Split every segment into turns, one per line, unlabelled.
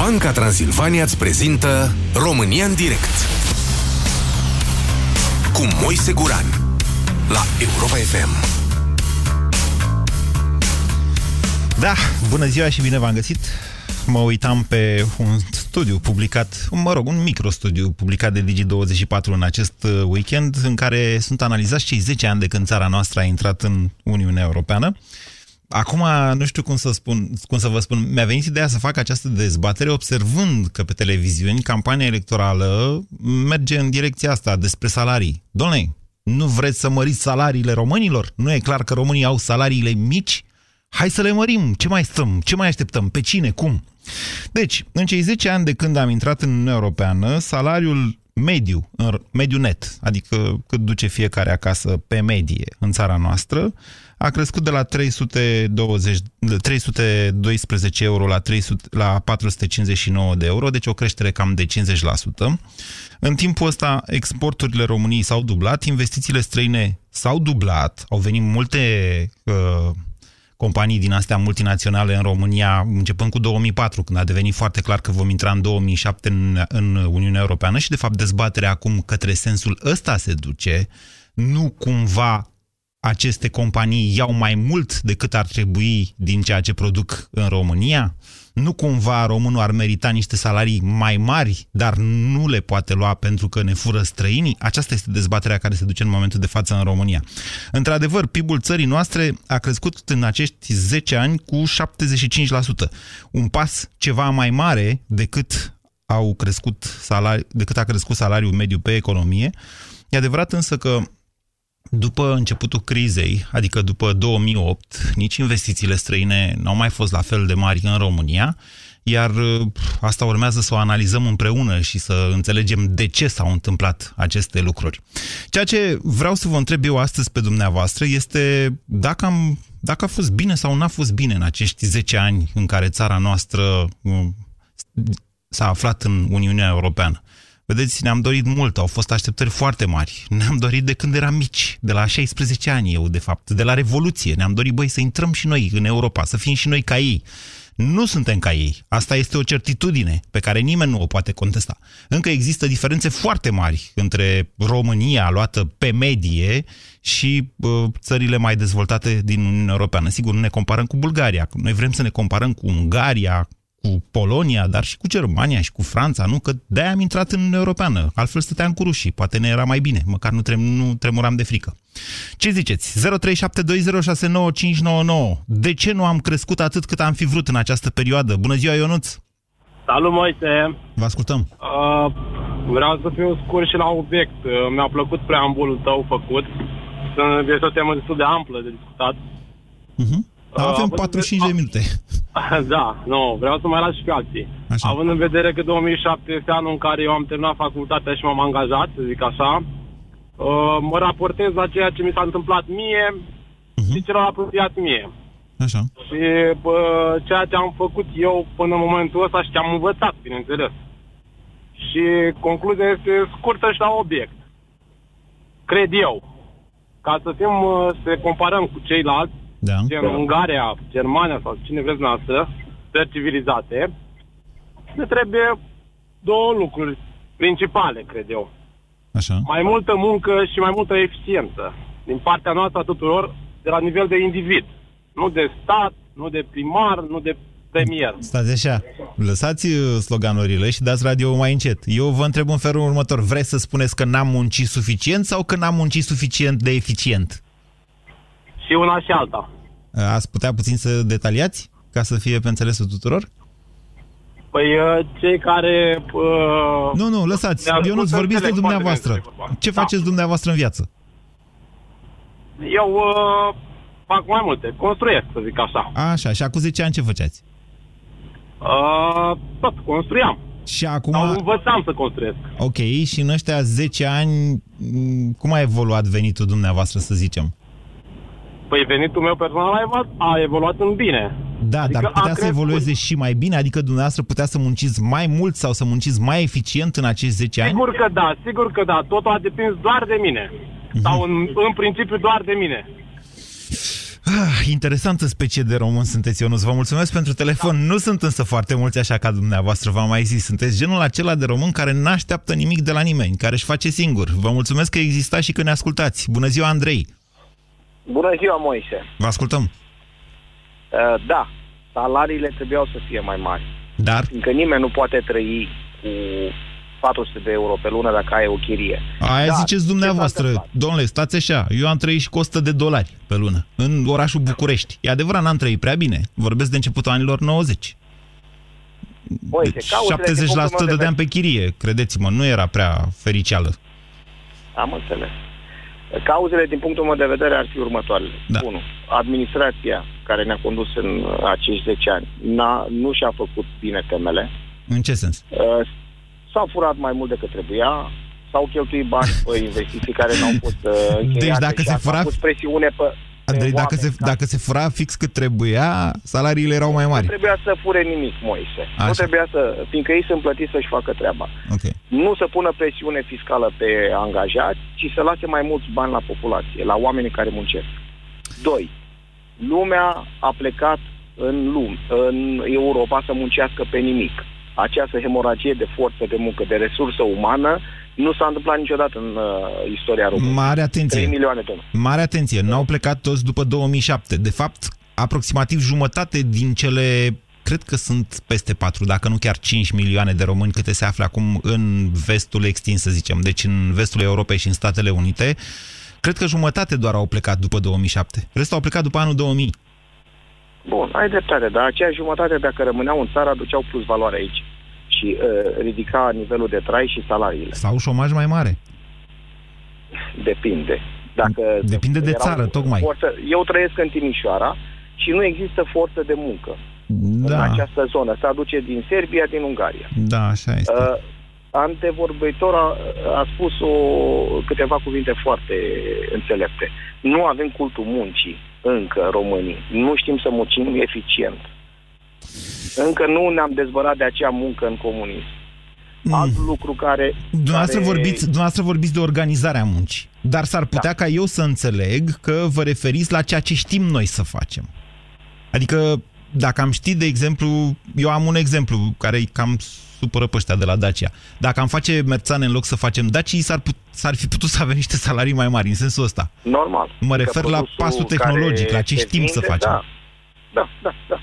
Banca Transilvania îți prezintă România în direct cu Moise Guran la Europa FM.
Da, bună ziua și bine v-am găsit. Mă uitam pe un studiu publicat, mă rog, un microstudiu publicat de Digi24 în acest uh, weekend, în care sunt analizați cei 10 ani de când țara noastră a intrat în Uniunea Europeană. Acum, nu știu cum să, spun, cum să vă spun, mi-a venit ideea să fac această dezbatere observând că pe televiziuni campania electorală merge în direcția asta, despre salarii. Doamne, nu vreți să măriți salariile românilor? Nu e clar că românii au salariile mici? Hai să le mărim. Ce mai stăm? Ce mai așteptăm? Pe cine? Cum? Deci, în cei 10 ani de când am intrat în Uniunea Europeană, salariul mediu, mediu net, adică cât duce fiecare acasă pe medie în țara noastră, a crescut de la 320, 312 euro la, 300, la 459 de euro, deci o creștere cam de 50%. În timpul ăsta, exporturile României s-au dublat, investițiile străine s-au dublat, au venit multe uh, companii din astea multinaționale în România, începând cu 2004, când a devenit foarte clar că vom intra în 2007 în, în Uniunea Europeană și, de fapt, dezbaterea acum către sensul ăsta se duce, nu cumva aceste companii iau mai mult decât ar trebui din ceea ce produc în România? Nu cumva românul ar merita niște salarii mai mari, dar nu le poate lua pentru că ne fură străinii? Aceasta este dezbaterea care se duce în momentul de față în România. Într-adevăr, PIB-ul țării noastre a crescut în acești 10 ani cu 75%. Un pas ceva mai mare decât au crescut salari, decât a crescut salariul mediu pe economie. E adevărat însă că după începutul crizei, adică după 2008, nici investițiile străine n-au mai fost la fel de mari în România, iar uh, asta urmează să o analizăm împreună și să înțelegem de ce s-au întâmplat aceste lucruri. Ceea ce vreau să vă întreb eu astăzi pe dumneavoastră este dacă, am, dacă a fost bine sau n-a fost bine în acești 10 ani în care țara noastră uh, s-a aflat în Uniunea Europeană. Vedeți, ne-am dorit mult, au fost așteptări foarte mari. Ne-am dorit de când eram mici, de la 16 ani eu, de fapt, de la Revoluție. Ne-am dorit, băi, să intrăm și noi în Europa, să fim și noi ca ei. Nu suntem ca ei. Asta este o certitudine pe care nimeni nu o poate contesta. Încă există diferențe foarte mari între România, luată pe medie, și uh, țările mai dezvoltate din Uniunea Europeană. Sigur, nu ne comparăm cu Bulgaria. Noi vrem să ne comparăm cu Ungaria, cu Polonia, dar și cu Germania și cu Franța, nu? Că de-aia am intrat în Uniunea Europeană. Altfel stăteam cu rușii. Poate ne era mai bine. Măcar nu, trem, nu tremuram de frică. Ce ziceți? 0372069599. De ce nu am crescut atât cât am fi vrut în această perioadă? Bună ziua, Ionuț!
Salut, Moise!
Vă ascultăm!
Uh, vreau să fiu scurt și la obiect. Uh, mi-a plăcut preambulul tău făcut. Este o temă destul de amplă de discutat.
Uh-huh. Da, avem 45 de minute.
Da, nu, vreau să mai las și pe alții. Așa. Având în vedere că 2007 este anul în care eu am terminat facultatea și m-am angajat, să zic așa, uh, mă raportez la ceea ce mi s-a întâmplat mie uh-huh. și celor apropiat mie.
Așa.
Și bă, ceea ce am făcut eu până în momentul ăsta și ce am învățat, bineînțeles. Și concluzia este scurtă și la obiect. Cred eu. Ca să fim, uh, să comparăm cu ceilalți,
da.
gen Ungaria, Germania sau cine vreți noastră, țări civilizate, ne trebuie două lucruri principale, cred eu.
Așa.
Mai multă muncă și mai multă eficiență din partea noastră a tuturor de la nivel de individ. Nu de stat, nu de primar, nu de premier.
Stați așa, lăsați uh, sloganurile și dați radio mai încet. Eu vă întreb în felul următor, vreți să spuneți că n-am muncit suficient sau că n-am muncit suficient de eficient?
Și una și alta.
Ați putea puțin să detaliați, ca să fie pe înțelesul tuturor?
Păi uh, cei care... Uh,
nu, nu, lăsați. Eu nu-ți vorbiți de dumneavoastră. Ce da. faceți dumneavoastră în viață?
Eu uh, fac mai multe. Construiesc, să zic așa.
Așa, și acum 10 ani ce făceați?
Uh, tot, construiam.
Și acum...
Sau învățam să construiesc.
Ok, și în ăștia 10 ani, cum a evoluat venitul dumneavoastră, să zicem?
Păi venitul meu personal a evoluat, a evoluat în bine.
Da, adică dar putea să evolueze și mai bine? Adică dumneavoastră putea să munciți mai mult sau să munciți mai eficient în acești 10 ani?
Sigur că da, sigur că da. Totul a depins doar de mine. Uh-huh. Sau în, în principiu doar de mine.
Ah, interesantă specie de român sunteți, Ionuț. Vă mulțumesc pentru telefon. Da. Nu sunt însă foarte mulți așa ca dumneavoastră, v-am mai zis. Sunteți genul acela de român care n-așteaptă nimic de la nimeni, care își face singur. Vă mulțumesc că existați și că ne ascultați. Bună ziua, Andrei!
Bună ziua, Moise!
Vă ascultăm!
Uh, da, salariile trebuiau să fie mai mari.
Dar?
Încă nimeni nu poate trăi cu 400 de euro pe lună dacă ai o chirie.
Aia Dar, ziceți dumneavoastră. Domnule, stați așa, eu am trăit și cu 100 de dolari pe lună, în orașul București. E adevărat, n-am trăit prea bine. Vorbesc de începutul anilor 90.
Băi,
deci 70% dădeam pe chirie, credeți-mă, nu era prea fericeală.
Am înțeles. Cauzele, din punctul meu de vedere, ar fi următoarele.
Da.
1. Administrația care ne-a condus în acești 10 ani n-a, nu și-a făcut bine temele.
În ce sens?
Uh, s-au furat mai mult decât trebuia, s-au cheltuit bani pe investiții care n-au fost uh, încheiate
deci dacă se fura...
pus presiune pe,
Andrei, dacă se, dacă se fura fix cât trebuia, salariile erau mai mari.
Nu trebuia să fure nimic, Moise. Așa. Nu trebuia să, fiindcă ei sunt plătiți să-și facă treaba.
Okay.
Nu să pună presiune fiscală pe angajați, ci să lase mai mulți bani la populație, la oamenii care muncesc. Doi, lumea a plecat în lume, în Europa să muncească pe nimic această hemoragie de forță de muncă, de resursă umană, nu s-a întâmplat niciodată în uh, istoria României.
Mare atenție.
3 milioane de
Mare atenție. N-au plecat toți după 2007. De fapt, aproximativ jumătate din cele cred că sunt peste 4, dacă nu chiar 5 milioane de români câte se află acum în vestul extins, să zicem, deci în vestul Europei și în Statele Unite. Cred că jumătate doar au plecat după 2007. Restul au plecat după anul 2000.
Bun, ai dreptate, dar aceea jumătate, dacă rămâneau în țară, aduceau plus valoare aici și uh, ridica nivelul de trai și salariile.
Sau șomaj mai mare.
Depinde. Dacă
Depinde de țară, tocmai.
Forță, eu trăiesc în Timișoara și nu există forță de muncă
da.
în această zonă. Se aduce din Serbia, din Ungaria.
Da, așa este. Uh,
antevorbitor a, a spus o, câteva cuvinte foarte înțelepte. Nu avem cultul muncii încă românii. Nu știm să muncim eficient. Încă nu ne-am dezbărat de acea muncă în comunism. Mm. Alt lucru care...
Dumneavoastră,
care...
Vorbiți, dumneavoastră vorbiți de organizarea muncii. Dar s-ar putea da. ca eu să înțeleg că vă referiți la ceea ce știm noi să facem. Adică, dacă am ști, de exemplu, eu am un exemplu care e cam supără pe ăștia de la Dacia. Dacă am face merțane în loc să facem Dacia, s-ar, put, s-ar fi putut să avem niște salarii mai mari, în sensul ăsta.
Normal.
Mă refer la pasul tehnologic, la ce știm
vinde,
să facem.
Da, da, da. da.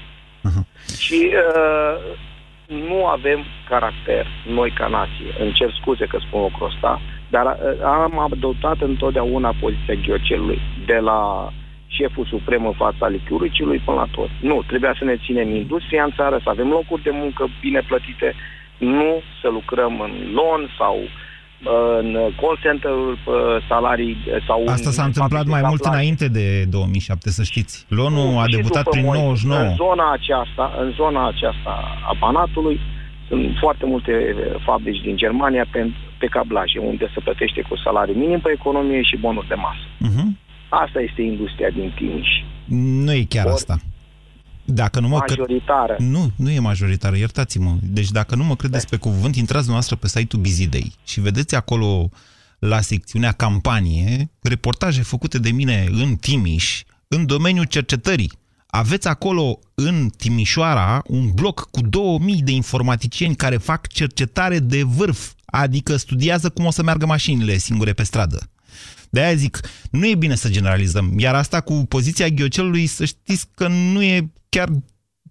Uh-huh. Și uh, nu avem caracter, noi ca nație. Îmi cer scuze că spun lucrul ăsta, dar uh, am adoptat întotdeauna poziția ghiocelului de la șeful suprem în fața lichiuricului până la tot. Nu, trebuia să ne ținem industria în țară, să avem locuri de muncă bine plătite, nu să lucrăm în loan sau în call center salarii sau...
Asta s-a întâmplat mai mult înainte de 2007, să știți. Lonul a debutat prin 99.
În zona aceasta, în zona aceasta a Banatului, sunt foarte multe fabrici din Germania pe, pe cablaje, unde se plătește cu salariu minim pe economie și bonuri de masă. Uh-huh. Asta este industria din Timiș.
Nu e chiar Or, asta. Dacă nu mă
majoritară.
Cre... Nu, nu e majoritară, iertați-mă. Deci dacă nu mă credeți pe cuvânt, intrați dumneavoastră pe site-ul Bizidei și vedeți acolo la secțiunea campanie reportaje făcute de mine în Timiș în domeniul cercetării. Aveți acolo în Timișoara un bloc cu 2000 de informaticieni care fac cercetare de vârf, adică studiază cum o să meargă mașinile singure pe stradă. De aia zic, nu e bine să generalizăm. Iar asta cu poziția ghiocelului, să știți că nu e chiar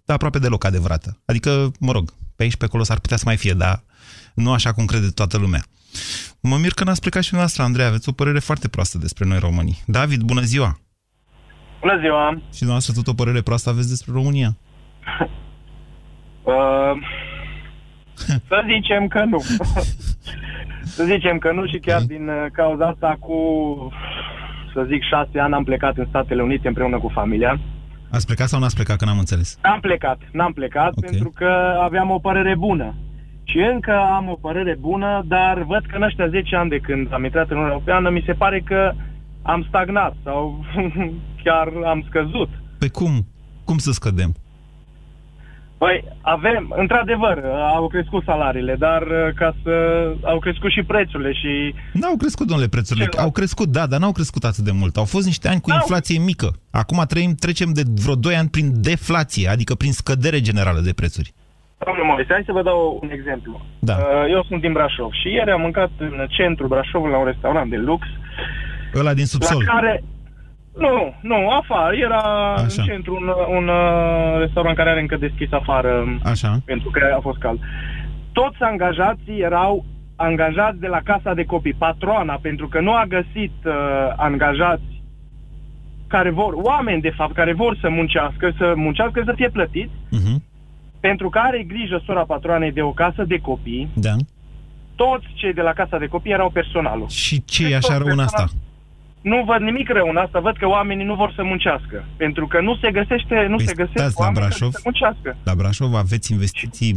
aproape deloc adevărată. Adică, mă rog, pe aici pe acolo s-ar putea să mai fie, dar nu așa cum crede toată lumea. Mă mir că n-ați plecat și noastră, Andrei, aveți o părere foarte proastă despre noi românii. David, bună ziua!
Bună ziua!
Și dumneavoastră tot o părere proastă aveți despre România?
uh, să zicem că nu. să zicem că nu și chiar din uh, cauza asta cu, să zic, șase ani am plecat în Statele Unite împreună cu familia.
Ați plecat sau n-ați plecat, că n-am înțeles?
Am plecat, n-am plecat okay. pentru că aveam o părere bună. Și încă am o părere bună, dar văd că în ăștia 10 ani de când am intrat în Uniunea Europeană, mi se pare că am stagnat sau chiar am scăzut.
Pe cum? Cum să scădem?
Păi, avem, într-adevăr, au crescut salariile, dar uh, ca să au crescut și prețurile și...
N-au crescut, domnule, prețurile.
Ce
Au crescut, da, dar n-au crescut atât de mult. Au fost niște ani cu
N-au.
inflație mică. Acum trăim, trecem de vreo 2 ani prin deflație, adică prin scădere generală de prețuri.
Domnule Moise, hai să vă dau un exemplu.
Da.
Uh, Eu sunt din Brașov și ieri am mâncat în centrul Brașovului la un restaurant de lux
Ăla din subsol.
La care... Nu, nu, afară. Era
Așa.
în centru un, un uh, restaurant care are încă deschis afară
Așa.
pentru că a fost cald. Toți angajații erau angajați de la casa de copii, patroana, pentru că nu a găsit uh, angajați care vor, oameni de fapt, care vor să muncească, să muncească, să fie plătiți,
Uh-huh.
pentru că are grijă sora patroanei de o casă de copii,
Da.
toți cei de la casa de copii erau personalul.
Și ce e
Deci
așa
tot
rău în asta?
Personal- Nu văd nimic rău în asta, văd că oamenii nu vor să muncească. Pentru că nu se găsește, nu
Păi
se găsesc
stați la
oameni care
Brașov?
să muncească.
La Brașov aveți investiții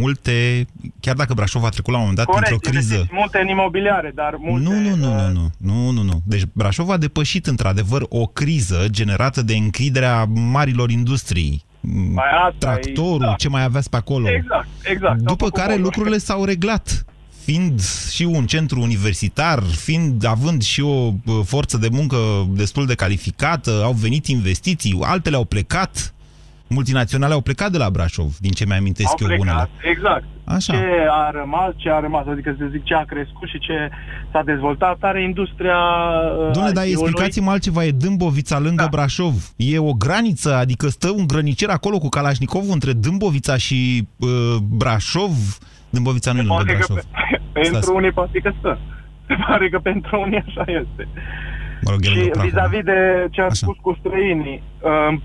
multe, chiar dacă Brașov a trecut la un moment dat
Corect,
într-o criză.
investiții multe în imobiliare, dar multe...
Nu, nu, nu,
uh,
nu, nu, nu, nu, nu. Deci Brașov a depășit într-adevăr o criză generată de închiderea marilor industrii. M,
Mai asta e-
Tractorul,
da.
ce mai aveți pe acolo.
Exact, exact. Au
După
făcut
care
boluri.
lucrurile s-au reglat. Fiind și un centru universitar, fiind având și o bă, forță de muncă destul de calificată, au venit investiții, altele au plecat, multinaționale au plecat de la Brașov, din ce mi-amintesc
Au
eu
plecat,
unele.
exact.
Așa.
Ce a rămas, ce a rămas, adică să zic ce a crescut și ce s-a dezvoltat, are industria uh,
Dom'le, dar
IT-ului.
explicați-mă altceva, e Dâmbovița lângă
Da.
Brașov. E o graniță, adică stă un grănicer acolo cu Kalashnikovul între Dâmbovița și uh, Brașov. Dâmbovița nu e lângă
Poate că
Brașov.
pe, pentru
Stați.
unii poate că stă. Se pare că pentru unii așa este.
Mă rog, e
Și
lângă Prahova.
vis-a-vis de ce a
Așa.
spus cu străinii, uh,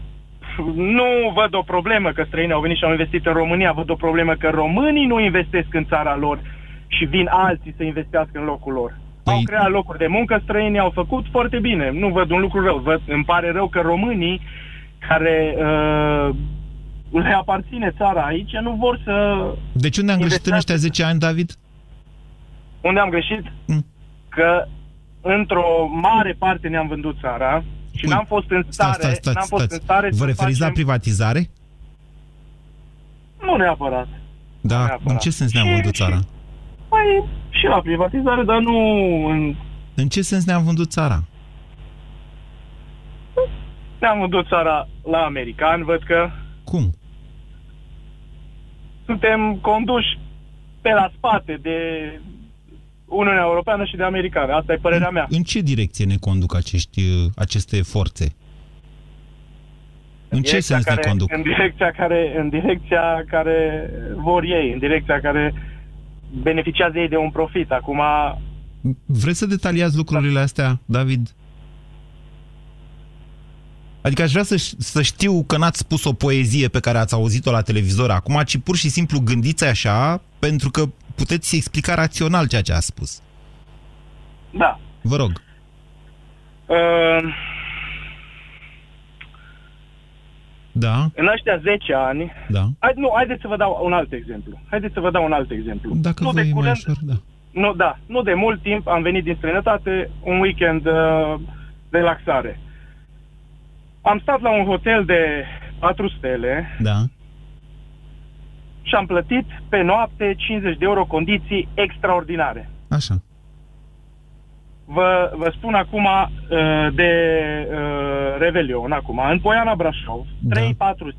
nu văd o problemă că străinii au venit și au investit în România, văd o problemă că românii nu investesc în țara lor și vin alții să investească în locul lor.
Păi-
Au creat locuri de muncă, străinii au făcut foarte bine. Nu văd un lucru rău. Văd, îmi pare rău că românii care uh, le aparține țara aici nu vor să...
Deci unde am greșit în ăștia
investească.
10 ani, David?
Unde am greșit?
Mm.
Că într-o mare parte ne-am vândut țara și
Ui,
n-am fost în stare,
Stați, stați,
n-am
stați,
fost
stați.
în stare
Vă
să
referiți la
facem...
privatizare?
Nu neapărat.
Da.
neapărat.
În ce sens ne-am
Și-
vândut țara?
Păi, și la privatizare, dar nu în...
În ce sens ne-am vândut țara?
Ne-am vândut țara la americani, văd că
Cum?
Suntem conduși pe la spate de Uniunea Europeană și de americani. Asta e părerea mea.
În ce direcție ne conduc acești, uh, aceste forțe? În ce
direcția
sens ne
care,
conduc?
În direcția, care, în direcția care vor ei, în direcția care beneficiază ei de un profit. Acum,
Vreți să detaliați lucrurile astea, David? Adică aș vrea să, să știu că n-ați spus o poezie pe care ați auzit-o la televizor acum, ci pur și simplu gândiți așa, pentru că puteți explica rațional ceea ce a spus.
da.
Vă rog.
Uh,
Da,
în ăștia 10 ani,
da.
hai, nu, haideți să vă dau un alt exemplu. Haideți să vă dau un alt exemplu.
Dacă
nu
vă
de
e mai
curând,
ușor, da.
Nu, da, nu de mult timp am venit din străinătate, un weekend uh, de relaxare. Am stat la un hotel de 4 stele
Da.
și am plătit pe noapte 50 de euro condiții extraordinare.
Așa.
Vă, vă spun acum uh, de uh, Revelion, acum, în Poiana Brașov,
Da.
3-4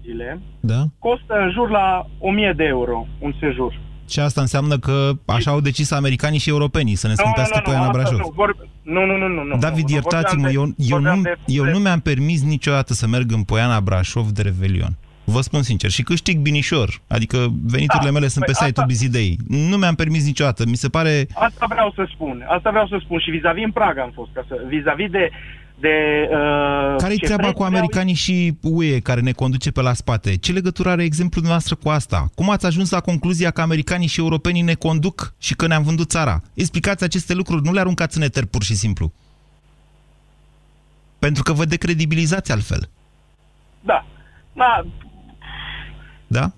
zile,
Da?
costă în jur la 1000 de euro un sejur.
Și asta înseamnă că așa au decis americanii și europenii să ne scumpească Poiana
asta
Brașov.
nu, vor, nu, nu, nu, nu, nu.
David,
nu,
iertați-mă,
vorbeam
eu,
de-
eu,
vorbeam
nu,
de-
eu
de-
nu mi-am permis niciodată să merg în Poiana Brașov de Revelion. Vă spun sincer, și câștig binișor. Adică veniturile
Da,
mele sunt pe
păi
site-ul
asta-
Bizidei. Nu mi-am permis niciodată. Mi se pare...
Asta vreau să spun. Asta vreau să spun și vis-a-vis în Praga am fost. Ca să, vis-a-vis de... de uh,
Care-i
ce
treaba cu
prețuri au-
americanii și UE care ne conduce pe la spate? Ce legătură are exemplul dumneavoastră cu asta? Cum ați ajuns la concluzia că americanii și europenii ne conduc și că ne-am vândut țara? Explicați aceste lucruri, nu le aruncați în eter pur și simplu. Pentru că vă decredibilizați altfel.
Da. Da,
Da?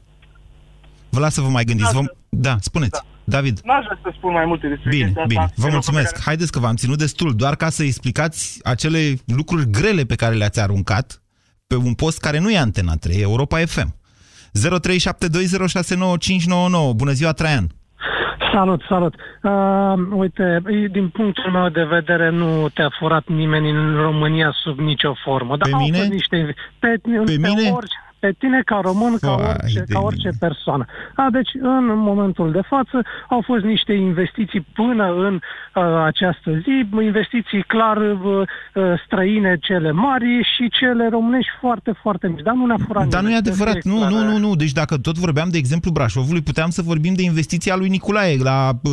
Vă las să vă mai gândiți. Vă... Da, spuneți. David.
n-aș vrea să spun mai multe despre
Bine,
chestia
bine.
asta.
Vă
Pentru
mulțumesc.
că-
Haideți că v-am ținut destul, doar ca să explicați acele lucruri grele pe care le-ați aruncat pe un post care nu e Antena 3, Europa FM. Bună ziua, Traian!
Salut, salut. Uh, uite, din punctul meu de vedere nu te-a furat nimeni în România sub nicio formă.
Dar pe mine? Au fost
niște, pe,
pe, pe mine?
Orice, pe tine ca român, ca orice, ca orice persoană. A, deci, în momentul de față, au fost niște investiții până în uh, această zi, investiții clar uh, străine, cele mari și cele românești foarte, foarte mici. Dar nu ne-a furat
Dar nu e adevărat. Nu, nu, nu, nu. Deci dacă tot vorbeam de exemplu Brașovului, puteam să vorbim de investiția lui Nicolae la uh,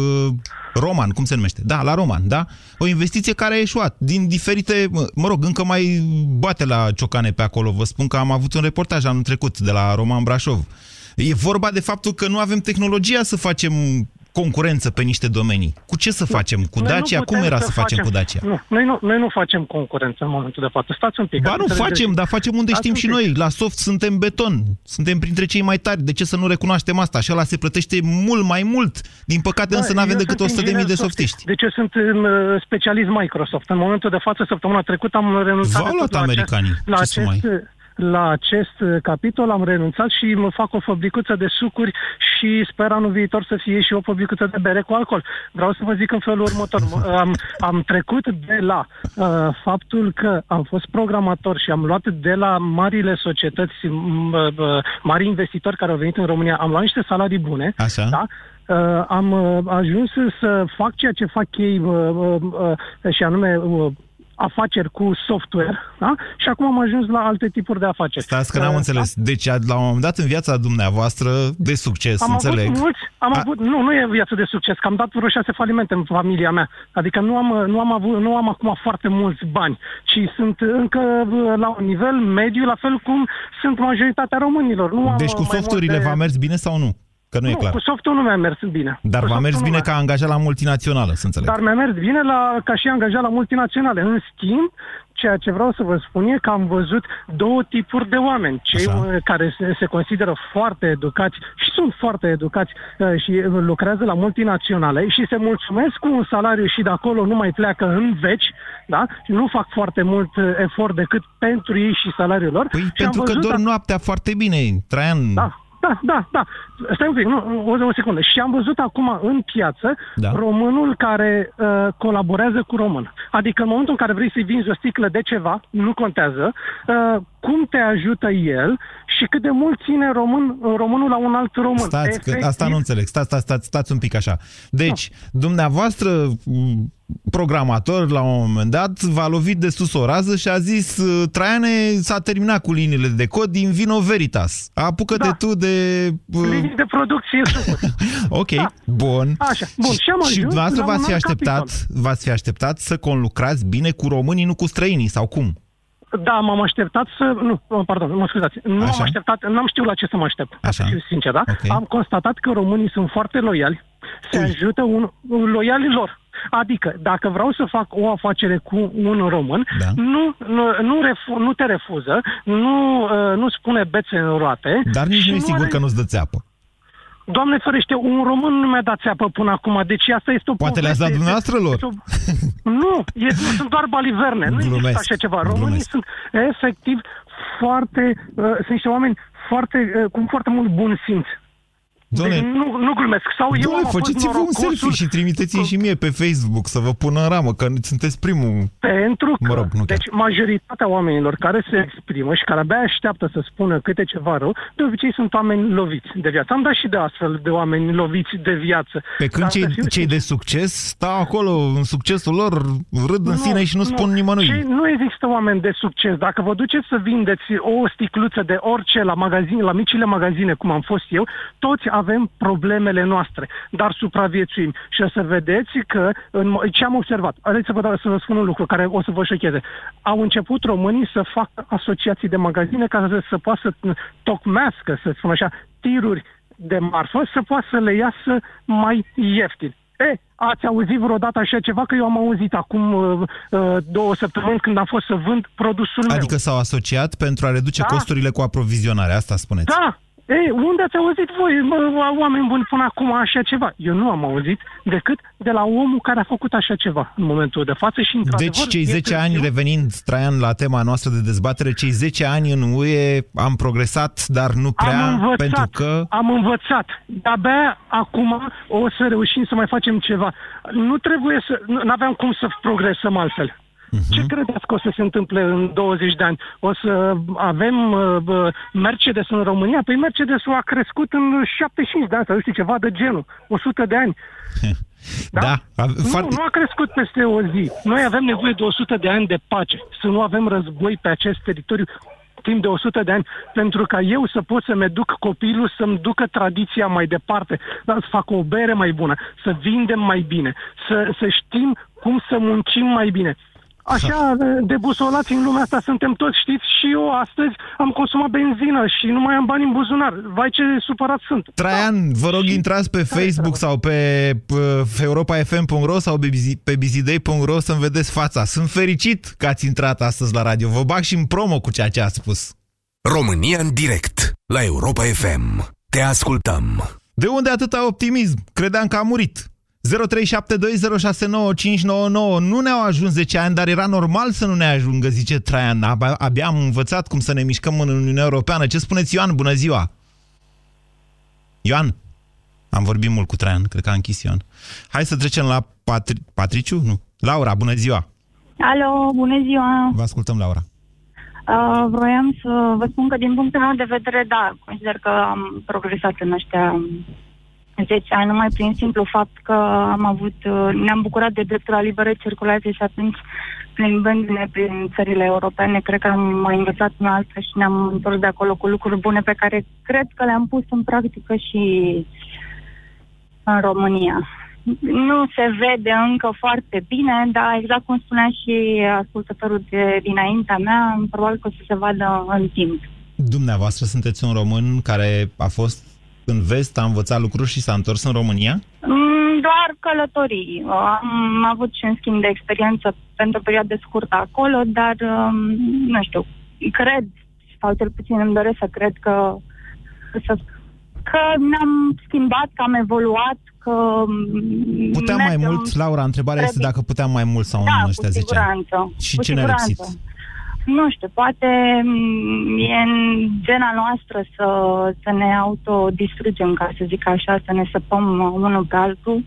Roman, cum se numește? Da, la Roman, da? O investiție care a eșuat din diferite, mă rog, încă mai bate la ciocane pe acolo. Vă spun că am avut un reportaj anul trecut de la Roman Brașov. E vorba de faptul că nu avem tehnologia să facem concurență pe niște domenii. Cu ce să facem? Cu noi Dacia? Cum era să, să facem, cu Dacia?
Nu, noi, nu, noi nu facem concurență în momentul de față. Stați un pic.
Ba nu facem, dar facem unde Stați știm și noi. La soft suntem beton. Suntem printre cei mai tari. De ce să nu recunoaștem asta? Și ăla se plătește mult mai mult. Din păcate da, însă nu avem decât 100.000 de softiști.
De ce sunt în, uh, specialist Microsoft? În momentul de față, săptămâna trecută am renunțat...
V-au luat americanii.
La acest, la acest, la acest uh, capitol, am renunțat și mă fac o fabricuță de sucuri și sper anul viitor să fie și o fabricuță de bere cu alcool. Vreau să vă zic în felul următor. Am, am trecut de la uh, faptul că am fost programator și am luat de la marile societăți, uh, mari investitori care au venit în România, am luat niște salarii bune.
Așa.
Da? Uh, am uh, ajuns să fac ceea ce fac ei uh, uh, uh, și anume uh, afaceri cu software, da? Și acum am ajuns la alte tipuri de afaceri.
Stați că n-am uh, înțeles. Da? Deci, la un moment dat în viața dumneavoastră de succes,
am
înțeleg.
Avut mulți, am A... avut, nu, nu e viață de succes, că am dat vreo șase falimente în familia mea. Adică nu am, nu am, avut, nu am acum foarte mulți bani, ci sunt încă uh, la un nivel mediu, la fel cum sunt majoritatea românilor. Nu
deci
am
cu softurile de... v-a mers bine sau nu? Că nu, nu e clar.
cu softul nu mi-a mers bine.
Dar v-a mers bine ca angajat la multinațională, să înțeleg.
Dar mi-a mers bine la, ca și angajat la multinaționale. În schimb, ceea ce vreau să vă spun e că am văzut două tipuri de oameni. Cei Așa. care se, se consideră foarte educați și sunt foarte educați uh, și lucrează la multinaționale și se mulțumesc cu un salariu și de acolo nu mai pleacă în veci, da? Și nu fac foarte mult uh, efort decât pentru ei și salariul lor.
Păi și pentru că dorm noaptea foarte bine, Traian.
Da da, da, da. Stai un pic, nu, o, o secundă. Și am văzut acum în piață da. românul care uh, colaborează cu român. Adică în momentul în care vrei să-i vinzi o sticlă de ceva, nu contează, uh, cum te ajută el și cât de mult ține român, românul la un alt român.
Stați, Efectiv... că asta nu înțeleg. Stați, stați, stați, stați un pic așa. Deci, da. dumneavoastră programator la un moment dat v-a lovit de sus o rază și a zis Traiane s-a terminat cu liniile de cod din Vino Veritas. Apucă-te da. tu de...
Linii de producție
ok, da. bun.
Așa, bun. Și, am
și dumneavoastră v-ați fi, așteptat, v-ați fi așteptat să conlucrați bine cu românii, nu cu străinii, sau cum?
Da, m-am așteptat să... Nu, pardon, mă scuzați. Nu Așa. am așteptat, n-am știut la ce să mă aștept, Așa. să fiu sincer, da? Okay. Am constatat că românii sunt foarte loiali, se Ui. ajută un, loialii lor. Adică, dacă vreau să fac o afacere cu un român, da. nu, nu, nu, refu, nu te refuză, nu, uh, nu spune bețe în roate.
Dar nici nu e sigur are... că nu-ți dă țeapă.
Doamne ferește, un român nu mi-a dat țeapă până acum, deci asta este o
Poate le-ați dat dumneavoastră lor?
O... Nu, e, nu sunt doar baliverne, nu există așa ceva. Românii Glumesc. sunt efectiv foarte, uh, sunt niște oameni foarte, uh, cu foarte mult bun simț. Doamne, deci nu, nu glumesc. Sau
Doamne, eu am faceți-vă un selfie și trimiteți-i și mie pe Facebook să vă pună în ramă, că sunteți primul.
Pentru că, mă rog, nu deci chiar. majoritatea oamenilor care se exprimă și care abia așteaptă să spună câte ceva rău, de obicei sunt oameni loviți de viață. Am dat și de astfel de oameni loviți de viață.
Pe când cei, cei de succes stau acolo în succesul lor, râd nu, în sine și nu, nu spun nimănui. Cei,
nu există oameni de succes. Dacă vă duceți să vindeți o sticluță de orice la magazine, la micile magazine, cum am fost eu, toți avem problemele noastre, dar supraviețuim. Și o să vedeți că în, ce am observat, haideți să vă, dau, să vă spun un lucru care o să vă șocheze. Au început românii să facă asociații de magazine ca să, să poată să tocmească, să spun așa, tiruri de marfă, să poată să le iasă mai ieftin. E, ați auzit vreodată așa ceva? Că eu am auzit acum uh, uh, două săptămâni când am fost să vând produsul
adică meu. Adică s-au asociat pentru a reduce da. costurile cu aprovizionare, asta spuneți?
Da, Ei, unde ați auzit voi, mă, oameni buni, până acum așa ceva? Eu nu am auzit decât de la omul care a făcut așa ceva în momentul de față și
Deci cei 10 ani, eu... revenind, Traian, la tema noastră de dezbatere, cei 10 ani în UE am progresat, dar nu prea,
am învățat,
pentru că...
Am învățat. De-abia acum o să reușim să mai facem ceva. Nu trebuie să... Nu aveam cum să progresăm altfel. Uh-huh. Ce credeți că o să se întâmple în 20 de ani? O să avem uh, Mercedes în România? Păi Mercedes-ul a crescut în 75 de ani, sau știu ceva de genul, 100 de ani.
Da? da
nu, foarte... nu a crescut peste o zi. Noi avem nevoie de 100 de ani de pace. Să nu avem război pe acest teritoriu timp de 100 de ani, pentru ca eu să pot să-mi duc copilul să-mi ducă tradiția mai departe, da, să fac o bere mai bună, să vindem mai bine, să, să știm cum să muncim mai bine. Așa, debusolați în lumea asta suntem toți, știți, și eu astăzi am consumat benzină și nu mai am bani în buzunar. Vai ce supărat sunt.
Traian, da. vă rog intrați pe Facebook sau pe europafm.ro sau pe bizidei.ro să-mi vedeți fața. Sunt fericit că ați intrat astăzi la radio. Vă bag și în promo cu ceea ce ați spus.
România în direct la Europa FM. Te ascultăm.
De unde atâta optimism? Credeam că a murit. 0372069599. Nu ne-au ajuns 10 ani, dar era normal să nu ne ajungă, zice Traian. Abia, abia am învățat cum să ne mișcăm în Uniunea Europeană. Ce spuneți, Ioan? Bună ziua! Ioan? Am vorbit mult cu Traian, cred că a închis Ioan. Hai să trecem la Patri... Patriciu? Nu. Laura, bună ziua!
Alo, bună ziua!
Vă ascultăm, Laura.
Uh, vroiam să vă spun că din punctul meu de vedere, da, consider că am progresat în ăștia 10 ani, numai prin simplu fapt că am avut, uh, ne-am bucurat de dreptul la liberă circulație și atunci, plimbându-ne prin țările europene, cred că am mai învățat în altă și ne-am întors de acolo cu lucruri bune pe care cred că le-am pus în practică și în România. Nu se vede încă foarte bine, dar exact cum spunea și ascultătorul de dinaintea mea, probabil că o să se vadă în timp.
Dumneavoastră sunteți un român care a fost în vest, a învățat lucruri și s-a întors în România?
Mm, doar călătorii. Am avut și un schimb de experiență pentru o perioadă scurtă acolo, dar um, nu știu, cred, sau cel puțin îmi doresc să cred că, să, că ne-am schimbat, că am evoluat, că...
Mm, puteam mai mult, Laura, întrebarea trebuie. este dacă puteam mai mult sau
da,
nu în ăștia 10 ani. Și
cu
ce ne-a lipsit?
Nu știu, poate mm, e în gena noastră să, să ne autodistrugem, ca să zic așa, să ne săpăm unul pe altul.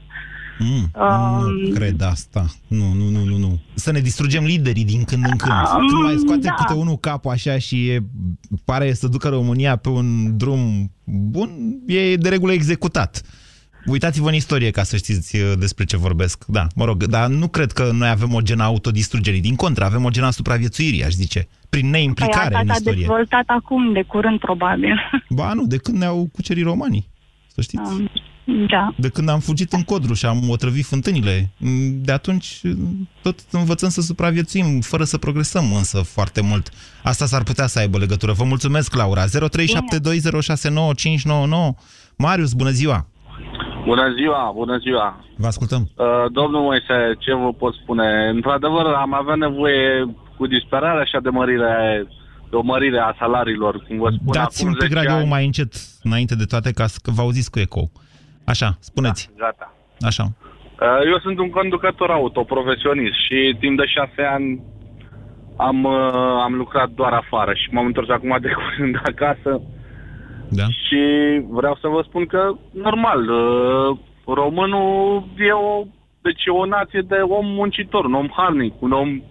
Mm, um, nu cred asta. Nu, nu, nu, nu, nu. Să ne distrugem liderii din când în când. Um, Când mai scoate da. câte unul capul așa și e, pare să ducă România pe un drum bun, e de regulă executat. Uitați-vă în istorie ca să știți uh, despre ce vorbesc. Da, mă rog, dar nu cred că noi avem o genă autodistrugerii. Din contră, avem o genă a supraviețuirii, aș zice. Prin neimplicare păi, în istorie.
a dezvoltat acum, de curând, probabil.
Ba nu, de când ne-au cucerit romanii. Să știți. Um,
da.
De când am fugit în codru și am otrăvit fântânile. De atunci tot învățăm să supraviețuim, fără să progresăm însă foarte mult. Asta s-ar putea să aibă legătură. Vă mulțumesc, Laura. 0372069599. Marius, bună ziua!
Bună ziua, bună ziua.
Vă ascultăm.
Uh, domnul Moise, ce vă pot spune? Într-adevăr, am avea nevoie cu disperare așa de mărire de o mărire a salariilor, cum vă spun.
Dați un pic radio mai încet înainte de toate ca să vă auziți cu eco. Așa, spuneți.
Da, gata.
Așa.
Uh, eu sunt un conducător auto, profesionist și timp de șase ani am, uh, am lucrat doar afară și m-am întors acum de curând acasă
da.
Și vreau să vă spun că, normal, uh, românul e o, deci e o nație de om muncitor, un om harnic, un om,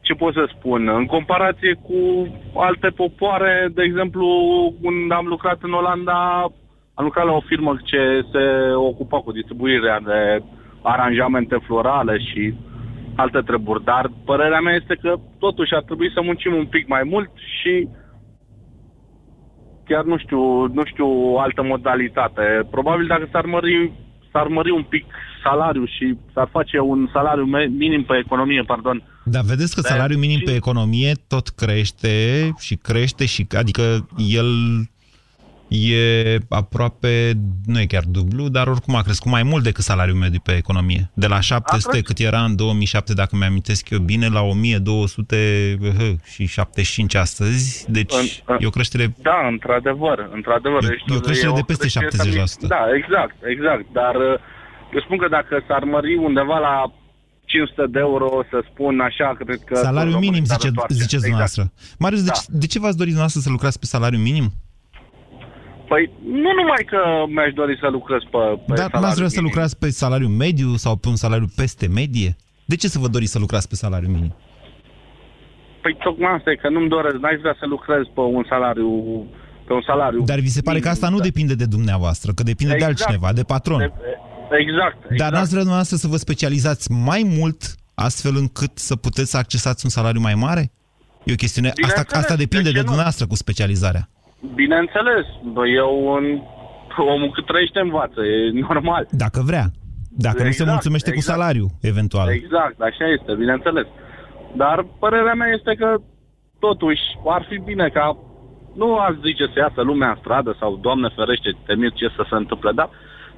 ce pot să spun, în comparație cu alte popoare, de exemplu, când am lucrat în Olanda, am lucrat la o firmă ce se ocupa cu distribuirea de aranjamente florale și alte treburi, dar părerea mea este că totuși ar trebui să muncim un pic mai mult și chiar nu știu, nu știu o altă modalitate. Probabil dacă s-ar mări, s-ar mări un pic salariul și s-ar face un salariu minim pe economie, pardon.
Dar vedeți că salariul minim pe economie tot crește și crește și adică el E aproape, nu e chiar dublu, dar oricum a crescut mai mult decât salariul mediu pe economie. De la 700, cât era în 2007, dacă mi-amintesc eu bine, la 1200 și 75 astăzi. Deci în, în, e o creștere...
Da, într-adevăr. într-adevăr.
E, e o creștere de peste 70%.
Da, exact, exact. Dar uh, eu spun că dacă s-ar mări undeva la 500 de euro, să spun așa, cred că...
Salariul minim, zice, ziceți exact. dumneavoastră. Marius, da. de, de ce v-ați dorit dumneavoastră să lucrați pe salariu minim?
Păi nu numai că mi-aș dori să lucrez pe, pe
Dar n-ați vrea să lucrați pe salariu mediu sau pe un salariu peste medie? De ce să vă doriți să lucrați pe salariu minim?
Păi tocmai asta e că nu-mi doresc, n-aș vrea să lucrez pe un salariu pe un salariu.
Dar vi se pare minim, că asta nu da. depinde de dumneavoastră, că depinde exact. de altcineva, de patron. De,
exact, exact.
Dar n-ați vrea dumneavoastră să vă specializați mai mult astfel încât să puteți să accesați un salariu mai mare? E o chestiune... Asta, asta depinde de, de dumneavoastră cu specializarea.
Bineînțeles, eu în, omul cât trăiește învață, e normal.
Dacă vrea. Dacă exact, nu se exact, mulțumește exact. cu salariu, eventual.
Exact, așa este, bineînțeles. Dar părerea mea este că totuși ar fi bine ca nu aș zice să iasă lumea în stradă sau, Doamne ferește, temit ce să se întâmple, dar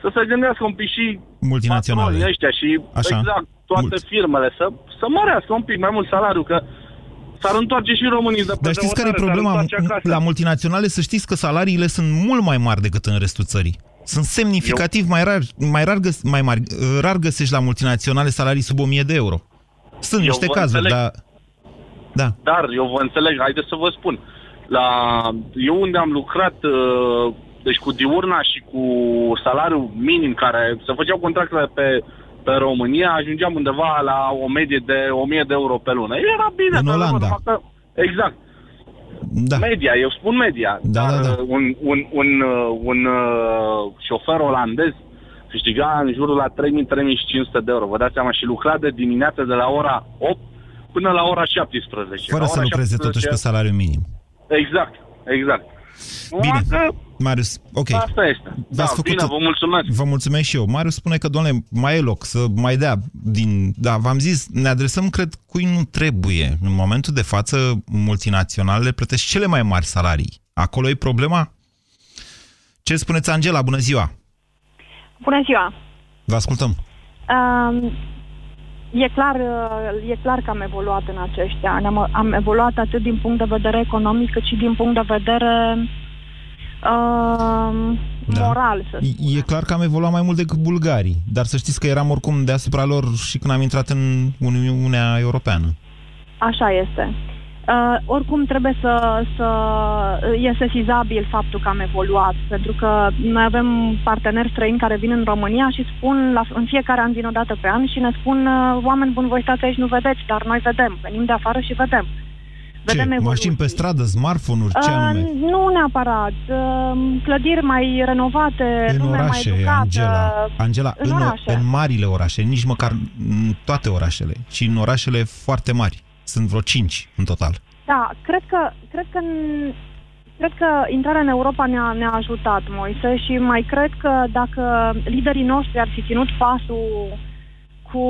să se gândească un pic și
multinaționale
ăștia și Așa. exact toate Mult. firmele să, să mărească un pic mai mult salariul, că S-ar întoarce și românii de pe
Dar știți care e problema? La multinaționale să știți că salariile sunt mult mai mari decât în restul țării. Sunt semnificativ Eu... mai rar, mai rar, găs, mai mari. Rar găsești la multinaționale salarii sub 1000 de euro. Sunt eu niște cazuri, înțeleg. dar... Da.
Dar eu vă înțeleg, haideți să vă spun. La... Eu unde am lucrat, uh, deci cu diurna și cu salariul minim, care se făceau contractele pe pe România ajungeam undeva la o medie de 1000 de euro pe lună. Era bine.
În Olanda.
Că, exact.
Da.
Media, eu spun media.
Da, dar da, da.
un, un, un, uh, un uh, șofer olandez câștiga în jurul la 3.000-3.500 de euro. Vă dați seama și lucra de dimineață de la ora 8 până la ora 17.
Fără
la
să lucreze 17... totuși pe salariu minim.
Exact, exact.
Bine. Că Marius, ok.
Asta este. Da, făcut... bine, vă mulțumesc.
Vă mulțumesc și eu. Marius spune că, doamne, mai e loc să mai dea din... Da, v-am zis, ne adresăm, cred, cui nu trebuie. În momentul de față, multinaționalele plătesc cele mai mari salarii. Acolo e problema? Ce spuneți, Angela? Bună ziua!
Bună ziua!
Vă ascultăm.
Um, e, clar, e clar că am evoluat în acești ani. Am, am evoluat atât din punct de vedere economic, cât și din punct de vedere uh, da. moral, să
spun. E clar că am evoluat mai mult decât bulgarii, dar să știți că eram oricum deasupra lor și când am intrat în Uniunea Europeană.
Așa este. Uh, oricum trebuie să, să e sesizabil faptul că am evoluat, pentru că noi avem parteneri străini care vin în România și spun la, în fiecare an vin o dată pe an și ne spun uh, oameni buni, voi stați aici, nu vedeți, dar noi vedem, venim de afară și vedem. Uh,
Vedem ce? Mașini pe stradă, smartphone-uri, ce anume? Uh,
nu neapărat. Uh, clădiri mai renovate,
în
lume
orașe,
mai educată.
Angela, Angela în, în, orașe. în marile orașe, nici măcar în toate orașele, ci în orașele foarte mari. Sunt vreo cinci în total.
Da, cred că, cred că Cred că intrarea în Europa ne-a, ne-a ajutat, Moise, și mai cred că dacă liderii noștri ar fi ținut pasul cu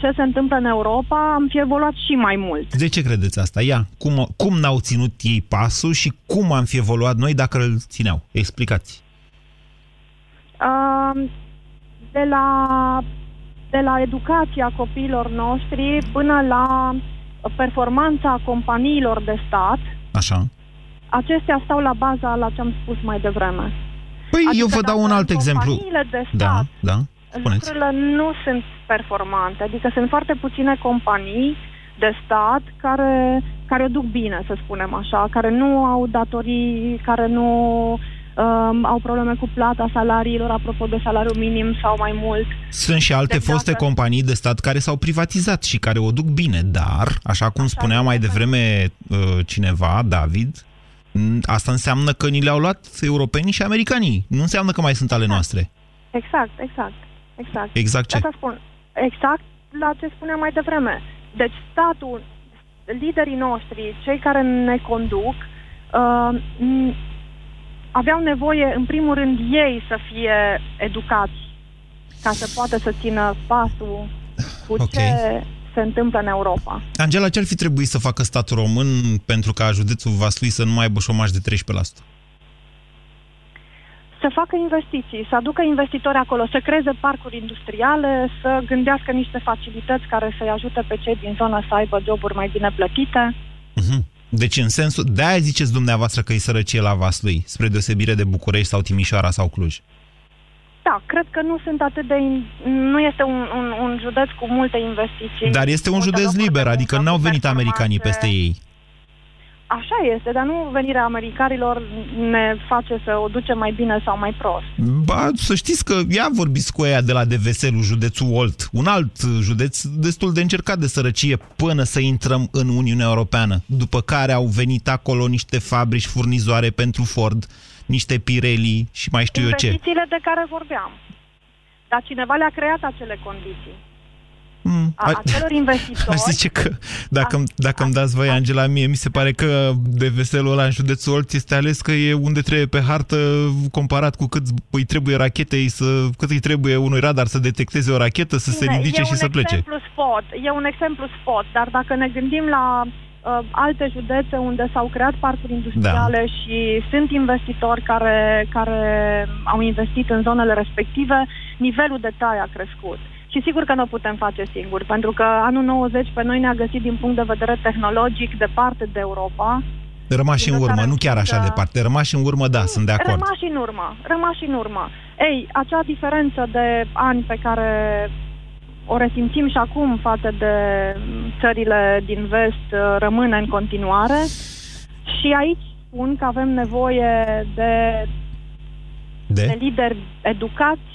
ce se întâmplă în Europa, am fi evoluat și mai mult.
De ce credeți asta? Ia, cum, cum n-au ținut ei pasul și cum am fi evoluat noi dacă îl țineau? Explicați.
Uh, de, la, de la educația copiilor noștri până la performanța companiilor de stat.
Așa.
Acestea stau la baza la ce am spus mai devreme.
Păi adică eu vă dau un alt exemplu.
De da, stat,
da, da Spuneți.
lucrurile nu sunt performante. Adică sunt foarte puține companii de stat care, care o duc bine, să spunem așa, care nu au datorii, care nu um, au probleme cu plata salariilor, apropo de salariu minim sau mai mult.
Sunt și alte deci foste dacă... companii de stat care s-au privatizat și care o duc bine, dar, așa cum așa spunea mai devreme uh, cineva, David, asta înseamnă că ni le-au luat europenii și americanii. Nu înseamnă că mai sunt ale noastre.
Exact, exact. Exact.
Exact ce?
Asta spun. Exact la ce spuneam mai devreme. Deci statul, liderii noștri, cei care ne conduc, uh, aveau nevoie, în primul rând, ei să fie educați ca să poată să țină pasul cu okay. ce se întâmplă în Europa.
Angela, ce ar fi trebuit să facă statul român pentru ca județul Vaslui să nu mai aibă șomaj de 13%?
să facă investiții, să aducă investitori acolo, să creeze parcuri industriale, să gândească niște facilități care să-i ajute pe cei din zonă să aibă joburi mai bine plătite.
Uh-huh. Deci în sensul, de-aia ziceți dumneavoastră că e sărăcie la Vaslui, spre deosebire de București sau Timișoara sau Cluj.
Da, cred că nu sunt atât de... Nu este un, un, un județ cu multe investiții.
Dar este un județ liber, adică n-au venit americanii peste ei.
Așa este, dar nu venirea americanilor ne face să o ducem mai bine sau mai prost.
Ba, să știți că ia vorbiți cu ea de la Deveselu, județul Olt, un alt județ destul de încercat de sărăcie până să intrăm în Uniunea Europeană, după care au venit acolo niște fabrici furnizoare pentru Ford, niște Pirelli și mai știu eu ce.
Investițiile de care vorbeam. Dar cineva le-a creat acele condiții.
Mm,
a, acelor investitori...
Aș zice că, dacă, a, dacă a, îmi dați voi, Angela, mie mi se pare că de veselul ăla în județul Olt este ales că e unde trebuie pe hartă comparat cu cât îi trebuie rachetei, să, cât îi trebuie unui radar să detecteze o rachetă, să Bine, se ridice și să plece.
Spot, e un exemplu spot, dar dacă ne gândim la uh, alte județe unde s-au creat parcuri industriale da. și sunt investitori care, care au investit în zonele respective, nivelul de trai a crescut. Și sigur că nu o putem face singuri, pentru că anul 90 pe noi ne-a găsit din punct de vedere tehnologic departe de Europa.
Rămași în urmă, nu chiar așa de... departe. Rămași în urmă, da, sunt de acord.
Rămași în urmă, rămași în urmă. Ei, acea diferență de ani pe care o resimțim și acum față de țările din vest uh, rămâne în continuare și aici spun că avem nevoie de,
de?
de lideri educați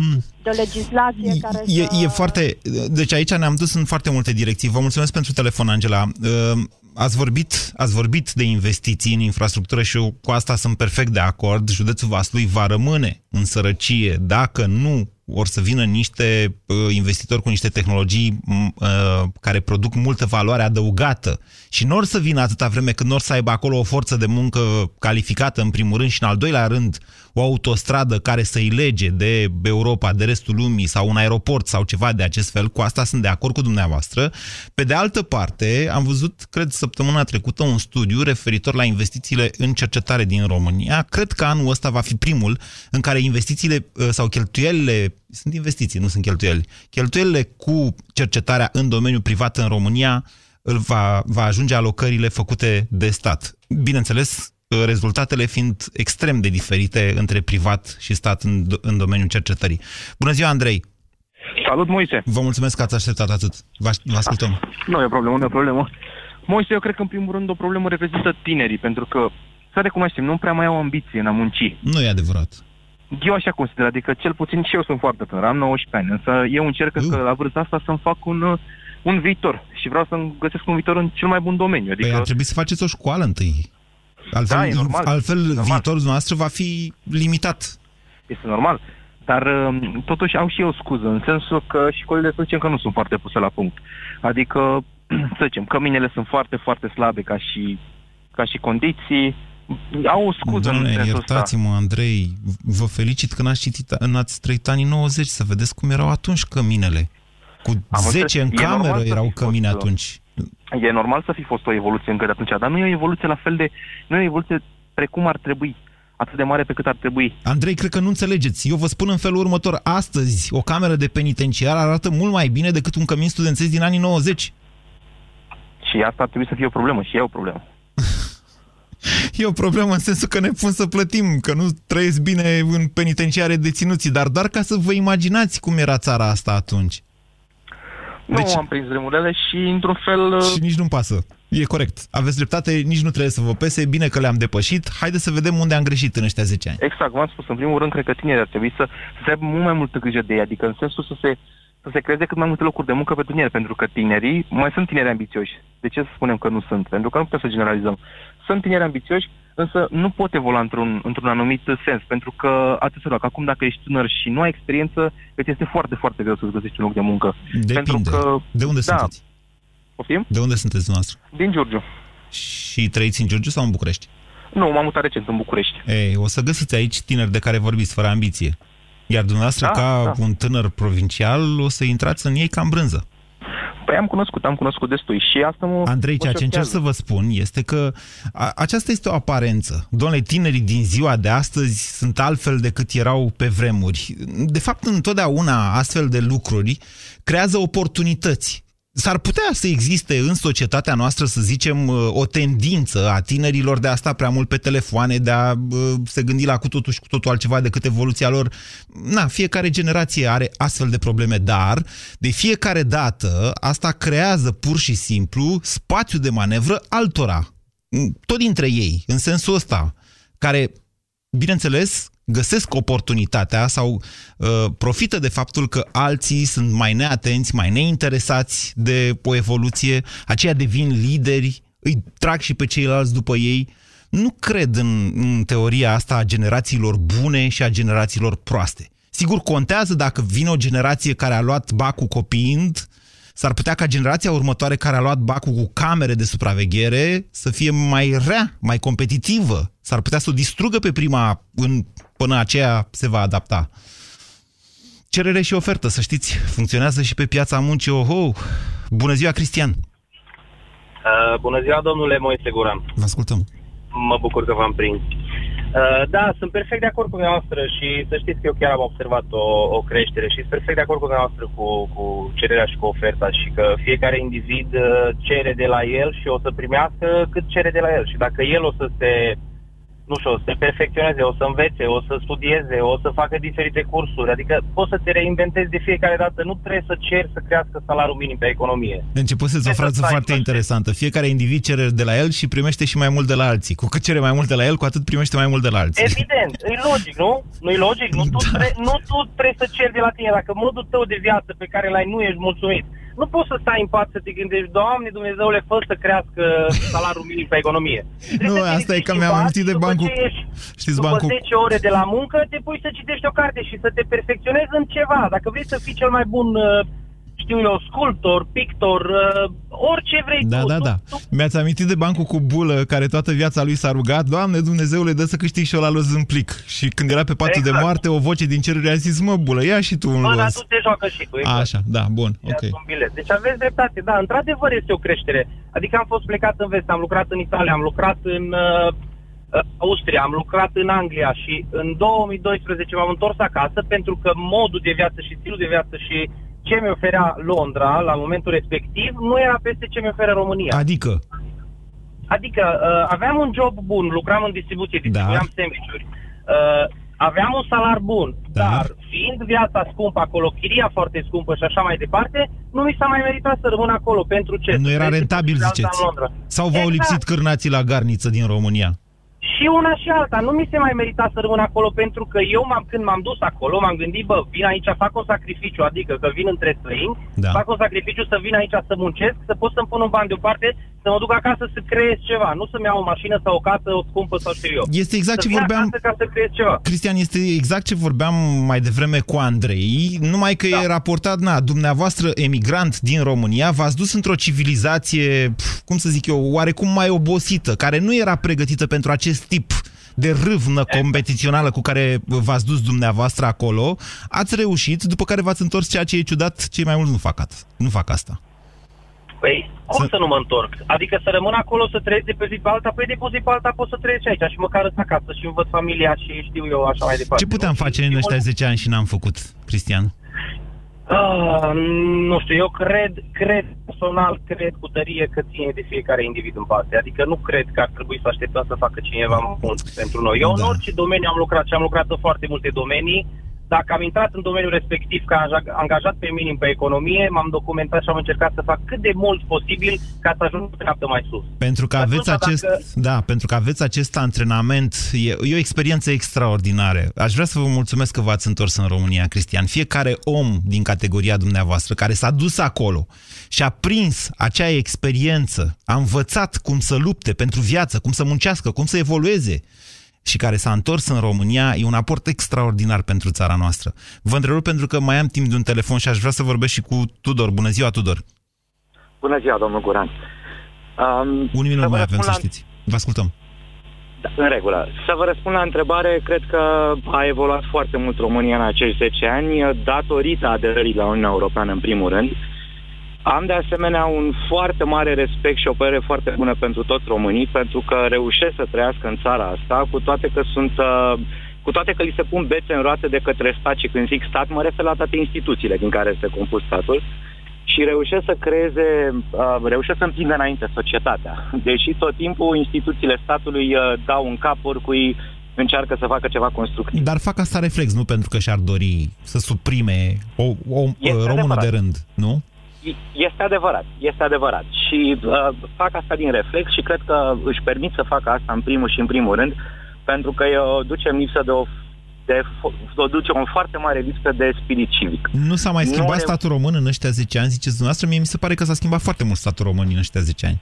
mm. de legislație
e,
care
e,
să...
e foarte... Deci aici ne-am dus în foarte multe direcții. Vă mulțumesc pentru telefon, Angela. Uh, ați vorbit, ați vorbit de investiții în infrastructură și eu cu asta sunt perfect de acord. Județul Vaslui va rămâne în sărăcie dacă nu or să vină niște uh, investitori cu niște tehnologii uh, care produc multă valoare adăugată și nu or să vină atâta vreme când nu or să aibă acolo o forță de muncă calificată în primul rând și în al doilea rând o autostradă care să-i lege de Europa, de restul lumii sau un aeroport sau ceva de acest fel, cu asta sunt de acord cu dumneavoastră. Pe de altă parte, am văzut, cred, săptămâna trecută un studiu referitor la investițiile în cercetare din România. Cred că anul ăsta va fi primul în care investițiile uh, sau cheltuielile sunt investiții, nu sunt cheltuieli. Cheltuielile cu cercetarea în domeniul privat în România îl va, va ajunge alocările făcute de stat. Bineînțeles, rezultatele fiind extrem de diferite între privat și stat în, în domeniul cercetării. Bună ziua, Andrei!
Salut, Moise!
Vă mulțumesc că ați așteptat atât. Vă, vă ascultăm.
Nu e o problemă, nu e o problemă. Moise, eu cred că în primul rând o problemă reprezintă tinerii, pentru că, să recunoaștem, nu prea mai au ambiție în a munci.
Nu e adevărat.
Eu așa consider, adică cel puțin și eu sunt foarte tânăr, am 19 ani, însă eu încerc uh. că la vârsta asta să-mi fac un, un viitor și vreau să-mi găsesc un viitor în cel mai bun domeniu. Adică...
Păi ar trebui să faceți o școală întâi. Altfel,
da, e normal.
altfel
e normal.
viitorul noastră va fi limitat.
Este normal. Dar um, totuși au și eu scuză, în sensul că școlile să zicem că nu sunt foarte puse la punct. Adică, să zicem, căminele sunt foarte, foarte slabe ca și, ca și condiții, au o scuză
Doamne,
în
iertați-mă, Andrei, vă felicit că n-ați citit, n-ați trăit anii 90, să vedeți cum erau atunci căminele. Cu Am 10 în cameră erau cămine fost, atunci.
E normal să fi fost o evoluție încă de atunci, dar nu e o evoluție la fel de... Nu e o evoluție precum ar trebui atât de mare pe cât ar trebui.
Andrei, cred că nu înțelegeți. Eu vă spun în felul următor. Astăzi, o cameră de penitenciar arată mult mai bine decât un cămin studențesc din anii 90.
Și asta ar trebui să fie o problemă și e o problemă.
E o problemă în sensul că ne pun să plătim, că nu trăiesc bine în penitenciare deținuții, dar doar ca să vă imaginați cum era țara asta atunci.
Nu deci... am prins drumurile și, într-un fel...
Și nici nu-mi pasă. E corect. Aveți dreptate, nici nu trebuie să vă pese. Bine că le-am depășit. Haideți să vedem unde am greșit în ăștia 10 ani.
Exact, v-am spus. În primul rând, cred că tinerii ar trebui să, să aibă mult mai multă grijă de ei. Adică în sensul să se, să se creeze cât mai multe locuri de muncă pentru tineri. Pentru că tinerii, mai sunt tineri ambițioși. De ce să spunem că nu sunt? Pentru că nu putem să generalizăm. Sunt tineri ambițioși, însă nu pot evolua într-un, într-un anumit sens. Pentru că, atât să rog, acum dacă ești tânăr și nu ai experiență, îți este foarte, foarte greu să-ți găsești un loc de muncă.
Depinde.
Pentru că,
de unde
da,
sunteți?
Poftim?
De unde sunteți dumneavoastră?
Din Giurgiu.
Și trăiți în Giurgiu sau în București?
Nu, m-am mutat recent în București.
Ei, o să găsiți aici tineri de care vorbiți, fără ambiție. Iar dumneavoastră,
Da,
ca
da.
un tânăr provincial, o să intrați în ei ca în brânză.
Păi am cunoscut, am cunoscut destui și asta mă
Andrei,
mă
ceea ce încerc
șochează.
să vă spun este că a, aceasta este o aparență. Doamne, tinerii din ziua de astăzi sunt altfel decât erau pe vremuri. De fapt, întotdeauna astfel de lucruri creează oportunități. S-ar putea să existe în societatea noastră, să zicem, o tendință a tinerilor de a sta prea mult pe telefoane, de a uh, se gândi la cu totul și cu totul altceva decât evoluția lor. Na, fiecare generație are astfel de probleme, dar de fiecare dată asta creează pur și simplu spațiu de manevră altora. Tot dintre ei, în sensul ăsta, care, bineînțeles, găsesc oportunitatea sau uh, profită de faptul că alții sunt mai neatenți, mai neinteresați de o evoluție, aceia devin lideri, îi trag și pe ceilalți după ei. Nu cred în, în teoria asta a generațiilor bune și a generațiilor proaste. Sigur, contează dacă vine o generație care a luat bacul copiind, s-ar putea ca generația următoare care a luat bacul cu camere de supraveghere să fie mai rea, mai competitivă. S-ar putea să o distrugă pe prima în, până aceea se va adapta. Cerere și ofertă, să știți, funcționează și pe piața muncii. Oho! Bună ziua, Cristian!
Uh, bună ziua, domnule Moise Guran.
Vă ascultăm.
Mă bucur că v-am prins. Uh, da, sunt perfect de acord cu dumneavoastră și să știți că eu chiar am observat o, o creștere și sunt perfect de acord cu dumneavoastră cu, cu cererea și cu oferta și că fiecare individ uh, cere de la el și o să primească cât cere de la el și dacă el o să se nu știu, o să se perfecționeze, o să învețe, o să studieze, o să facă diferite cursuri. Adică poți să te reinventezi de fiecare dată. Nu trebuie să ceri să crească salariul minim pe economie.
Începuseți o frază foarte interesantă. Fiecare individ cere de la el și primește și mai mult de la alții. Cu cât cere mai mult de la el, cu atât primește mai mult de la alții.
Evident, e logic, nu? Nu e logic? Nu tu, tre- nu tu trebuie să ceri de la tine. Dacă modul tău de viață pe care l-ai nu ești mulțumit, nu poți să stai în pat să te gândești, Doamne Dumnezeule, fă să crească salariul minim pe economie.
Nu, asta e că mi-am amintit de bancul... Știți,
După
bancul...
10 ore de la muncă, te pui să citești o carte și să te perfecționezi în ceva. Dacă vrei să fii cel mai bun, uh, știu eu, sculptor, pictor, uh, orice vrei
Da,
tu.
da,
tu-
da. Mi-ați amintit de bancul cu bulă, care toată viața lui s-a rugat, Doamne Dumnezeule, dă să câștig și eu la los în plic. Și când era pe patul de
Exact.
moarte, o voce din cerere a zis, mă, bulă, ia și tu un
Bă, dar
los.
tu te joacă și tu. exact.
Așa, da, bun, ok.
un bilet. Deci aveți dreptate, da, într-adevăr este o creștere. Adică am fost plecat în vest, am lucrat în Italia, am lucrat în uh, uh, Austria, am lucrat în Anglia și în 2012 m-am întors acasă pentru că modul de viață și stilul de viață și ce mi oferea Londra la momentul respectiv nu era peste ce mi oferă România.
Adică,
Adică uh, aveam un job bun, lucram în distribuție, distribuiam sandwich-uri. Uh, aveam un salar bun,
Da.
dar fiind viața scumpă acolo, chiria foarte scumpă și așa mai departe, nu mi s-a mai meritat să rămân acolo. Pentru ce?
nu
Să
era
trăiesc
rentabil,
în viața
ziceți.
în Londra.
Sau v-au
Exact.
lipsit cârnații la garniță din România?
Și una și alta. Nu mi se mai merita să rămân acolo pentru că eu m-am, când m-am dus acolo m-am gândit, bă, vin aici, fac un sacrificiu, adică că vin între străini,
Da.
fac un sacrificiu să vin aici să muncesc, să pot să-mi pun un ban deoparte, să mă duc acasă să creez ceva, nu să-mi iau o mașină sau o casă, o scumpă sau știu eu.
Este exact
să
ce
vin
vorbeam-
acasă ca să creez ceva.
Cristian, este exact ce vorbeam mai devreme cu Andrei, numai că da. e raportat, na, dumneavoastră, emigrant din România, v-ați dus într-o civilizație, pf, cum să zic eu, oarecum mai obosită, care nu era pregătită pentru acest tip de râvnă competițională cu care v-ați dus dumneavoastră acolo, ați reușit, după care v-ați întors ceea ce e ciudat, cei mai mulți nu fac, at- nu fac asta.
Păi, cum
Să-
să... nu mă întorc? Adică să rămân acolo, să trăiesc de pe zi pe alta, păi de pe zi pe alta pot să trăiesc și aici și măcar sunt acasă și îmi văd familia și știu eu așa mai departe.
Ce puteam face în ăștia 10 ani și n-am făcut, Cristian?
Ah, nu știu, eu cred, cred personal, cred cu tărie că ține de fiecare individ în parte. Adică nu cred că ar trebui să așteptăm să facă cineva mult pentru noi. Eu
Da.
în orice domeniu am lucrat și am lucrat în foarte multe domenii. Dacă am intrat în domeniul respectiv ca angaja- angajat pe minim pe economie, m-am documentat și am încercat să fac cât de mult posibil ca să ajung pe treaptă mai sus.
Pentru că
Și
aveți
atunci,
acest,
dacă-
da, pentru că aveți acest antrenament, e, e o experiență extraordinară. Aș vrea să vă mulțumesc că v-ați întors în România, Cristian. Fiecare om din categoria dumneavoastră care s-a dus acolo și a prins acea experiență, a învățat cum să lupte pentru viață, cum să muncească, cum să evolueze și care s-a întors în România, e un aport extraordinar pentru țara noastră. Vă întrerup pentru că mai am timp de un telefon și aș vrea să vorbesc și cu Tudor. Bună ziua, Tudor!
Bună ziua, domnul Guran. Um,
Un minut
să vă
mai avem,
răspund
să
la-
știți. Vă ascultăm.
Da, în regulă. Să vă răspund la întrebare, cred că a evoluat foarte mult România în acești 10 ani, datorită aderării la Uniunea Europeană, în primul rând. Am de asemenea un foarte mare respect și o părere foarte bună pentru toți românii, pentru că reușesc să trăiască în țara asta, cu toate că sunt uh, cu toate că li se pun bețe în roate de către stat și când zic stat mă refer la toate instituțiile din care este compus statul și reușesc să creeze, uh, reușesc să împingă înainte societatea. Deși tot timpul instituțiile statului uh, dau în cap oricui încearcă să facă ceva constructiv.
Dar fac asta reflex, nu pentru că și-ar dori să suprime o, o română de rând, nu?
Este adevărat, este adevărat. Și uh, fac asta din reflex și cred că își permit să facă asta în primul și în primul rând, pentru că eu ducem lipsă de o de, o duce o foarte mare lipsă de spirit civic.
Nu s-a mai schimbat nu statul român în ăștia 10 ani, ziceți dumneavoastră? Mie mi se pare că s-a schimbat foarte mult statul român în ăștia 10 ani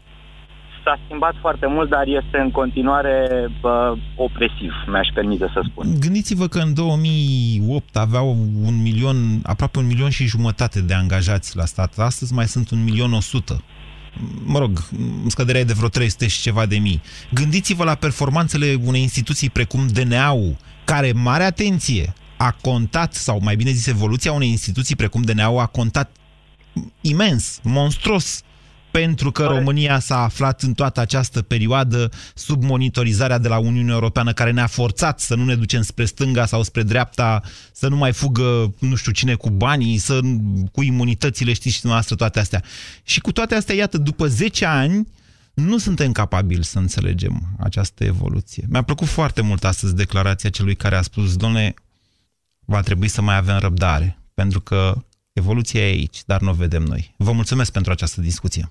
s-a schimbat foarte mult, dar este în continuare bă, opresiv, mi-aș permite să spun.
Gândiți-vă că în 2008 aveau un milion, aproape un milion și jumătate de angajați la stat. Astăzi mai sunt un milion o sută. Mă rog, scăderea e de vreo 300 și ceva de mii. Gândiți-vă la performanțele unei instituții precum DNA-ul, care, mare atenție, a contat, sau mai bine zis, evoluția unei instituții precum DNA-ul a contat imens, monstruos pentru că România s-a aflat în toată această perioadă sub monitorizarea de la Uniunea Europeană care ne-a forțat să nu ne ducem spre stânga sau spre dreapta, să nu mai fugă nu știu cine cu banii, să, cu imunitățile, știți și noastră toate astea. Și cu toate astea, iată, după 10 ani, nu suntem capabili să înțelegem această evoluție. Mi-a plăcut foarte mult astăzi declarația celui care a spus, domnule, va trebui să mai avem răbdare, pentru că evoluția e aici, dar nu o vedem noi. Vă mulțumesc pentru această discuție.